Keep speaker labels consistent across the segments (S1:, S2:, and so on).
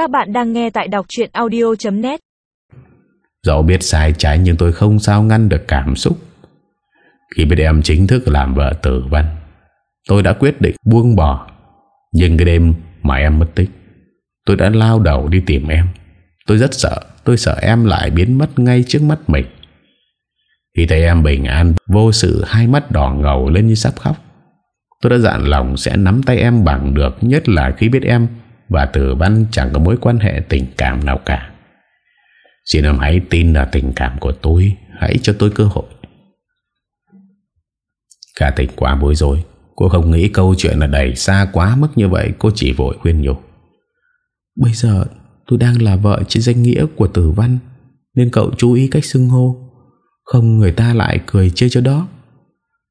S1: Các bạn đang nghe tại đọc chuyện audio.net
S2: Dẫu biết sai trái nhưng tôi không sao ngăn được cảm xúc. Khi biết em chính thức làm vợ tử văn, Tôi đã quyết định buông bỏ. Nhưng cái đêm mà em mất tích, Tôi đã lao đầu đi tìm em. Tôi rất sợ, Tôi sợ em lại biến mất ngay trước mắt mình. Khi thấy em bình an, Vô sự, hai mắt đỏ ngầu lên như sắp khóc, Tôi đã dặn lòng sẽ nắm tay em bằng được, Nhất là khi biết em và tử văn chẳng có mối quan hệ tình cảm nào cả. Xin em hãy tin là tình cảm của tôi, Hãy cho tôi cơ hội. Cả tình quá bối rối, Cô không nghĩ câu chuyện là đẩy xa quá mức như vậy, Cô chỉ vội khuyên nhủ. Bây giờ tôi đang là vợ trên danh nghĩa của tử văn, Nên cậu chú ý cách xưng hô. Không người ta lại cười chê cho đó.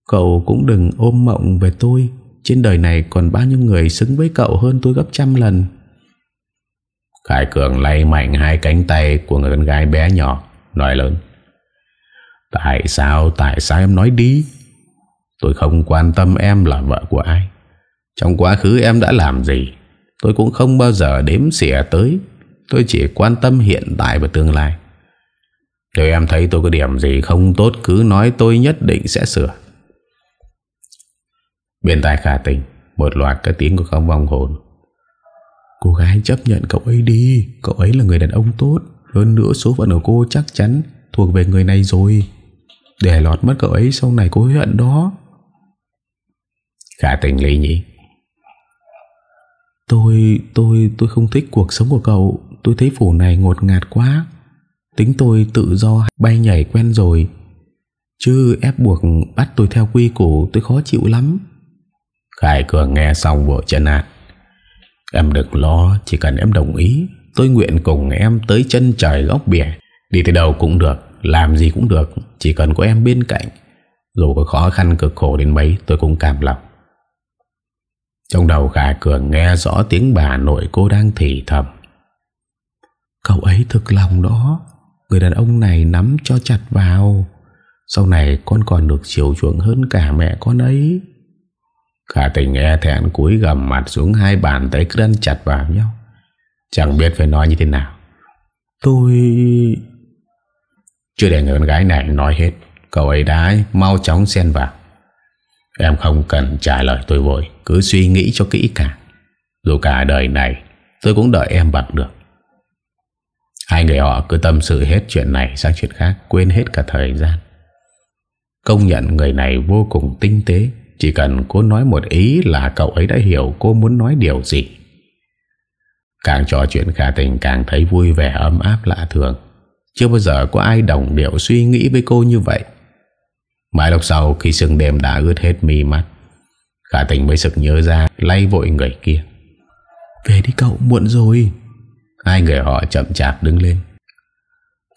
S2: Cậu cũng đừng ôm mộng về tôi trên đời này còn bao nhiêu người xứng với cậu hơn tôi gấp trăm lần? Khải Cường lay mạnh hai cánh tay của người con gái bé nhỏ Nói lớn. Tại sao, tại sao em nói đi? Tôi không quan tâm em là vợ của ai. Trong quá khứ em đã làm gì? Tôi cũng không bao giờ đếm xỉa tới. Tôi chỉ quan tâm hiện tại và tương lai. Nếu em thấy tôi có điểm gì không tốt Cứ nói tôi nhất định sẽ sửa. Bên tai khả tình Một loạt các tiếng của không vong hồn. Cô gái chấp nhận cậu ấy đi Cậu ấy là người đàn ông tốt. Hơn nữa số phận của cô chắc chắn Thuộc về người này rồi. Để lọt mất cậu ấy sau này cô hối hận đó. Khả tình lý nhỉ Tôi, tôi, tôi không thích cuộc sống của cậu. Tôi thấy phủ này ngột ngạt quá. Tính tôi tự do bay nhảy quen rồi. Chứ ép buộc bắt tôi theo quy củ tôi khó chịu lắm. Khải Cường nghe xong vội chân ạ. Em đừng lo, Chỉ cần em đồng ý, Tôi nguyện cùng em tới chân trời góc biển Đi tới đâu cũng được, Làm gì cũng được, Chỉ cần có em bên cạnh. Dù có khó khăn cực khổ đến mấy, tôi cũng cảm lòng. Trong đầu Khải Cường nghe rõ tiếng bà nội cô đang thì thầm. Cậu ấy thực lòng đó, Người đàn ông này nắm cho chặt vào. Sau này con còn được chiều chuộng hơn cả mẹ con ấy. Khả tình e thẹn cúi gầm mặt xuống hai bàn tay cứ chặt vào nhau. Chẳng biết phải nói như thế nào. Tôi... Chưa để người con gái này nói hết Cậu ấy đã mau chóng xen vào. Em không cần trả lời tôi vội Cứ suy nghĩ cho kỹ càng Dù cả đời này Tôi cũng đợi em bằng được. Hai người họ cứ tâm sự hết chuyện này sang chuyện khác Quên hết cả thời gian. Công nhận người này vô cùng tinh tế chỉ cần cô nói một ý là cậu ấy đã hiểu cô muốn nói điều gì. Càng trò chuyện khả tình, càng thấy vui vẻ, ấm áp, lạ thường. Chưa bao giờ có ai đồng điệu suy nghĩ với cô như vậy. Mãi lúc sau, khi sương đêm đã ướt hết mi mắt, Khả tình mới sực nhớ ra, Lay vội người kia. Về đi cậu, muộn rồi. Hai người họ chậm chạp đứng lên.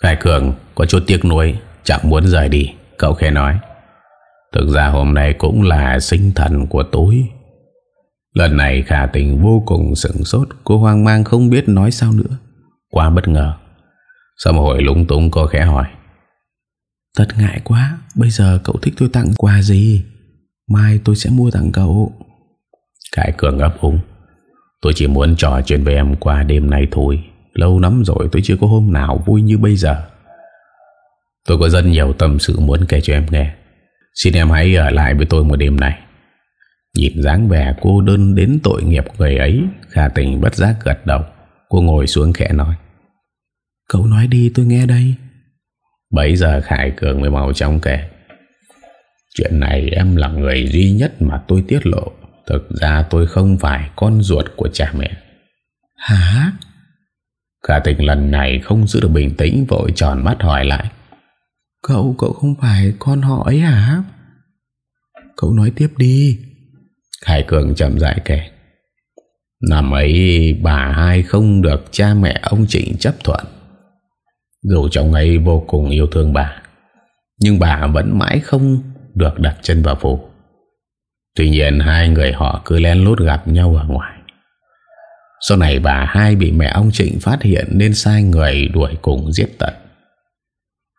S2: Khải Cường, có chút tiếc nuối Chẳng muốn rời đi. Cậu khẽ nói. Thực ra hôm nay cũng là sinh thần của tối. Lần này khả tình vô cùng sửng sốt, Cô hoang mang không biết nói sao nữa. Quá bất ngờ. Sau một hồi lúng túng cô khẽ hỏi, Thật ngại quá, Bây giờ cậu thích tôi tặng quà gì? Mai tôi sẽ mua tặng cậu. Khải Cường ấp úng Tôi chỉ muốn trò chuyện với em qua đêm nay thôi. Lâu lắm rồi tôi chưa có hôm nào vui như bây giờ. Tôi có rất nhiều tâm sự muốn kể cho em nghe. Xin em hãy ở lại với tôi một đêm này. Nhìn dáng vẻ cô đơn đến tội nghiệp người ấy Khả tình bất giác gật đầu. Cô ngồi xuống khẽ nói Cậu nói đi tôi nghe đây. Bấy giờ Khải Cường mới màu trong kể Chuyện này em là người duy nhất mà tôi tiết lộ. Thực ra tôi không phải con ruột của cha mẹ. Hả? Khả tình lần này không giữ được bình tĩnh Vội tròn mắt hỏi lại Cậu, cậu không phải con họ ấy hả? Cậu nói tiếp đi. Khải Cường chậm dại kể. Năm ấy bà hai không được cha mẹ ông Trịnh chấp thuận. Dù chồng ấy vô cùng yêu thương bà Nhưng bà vẫn mãi không được đặt chân vào phủ. Tuy nhiên hai người họ cứ len lút gặp nhau ở ngoài. Sau này bà hai bị mẹ ông Trịnh phát hiện Nên sai người đuổi cùng giết tận.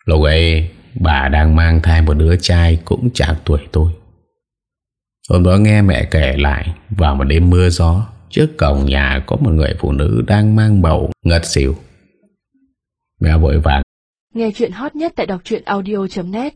S2: Lúc ấy, bà đang mang thai một đứa trai cũng chạc tuổi tôi. Hôm đó nghe mẹ kể lại, Vào một đêm mưa gió, Trước cổng nhà có một người phụ nữ đang mang bầu ngất xỉu. Mẹ vội vàng
S1: Nghe chuyện hot nhất tại đọc audio.net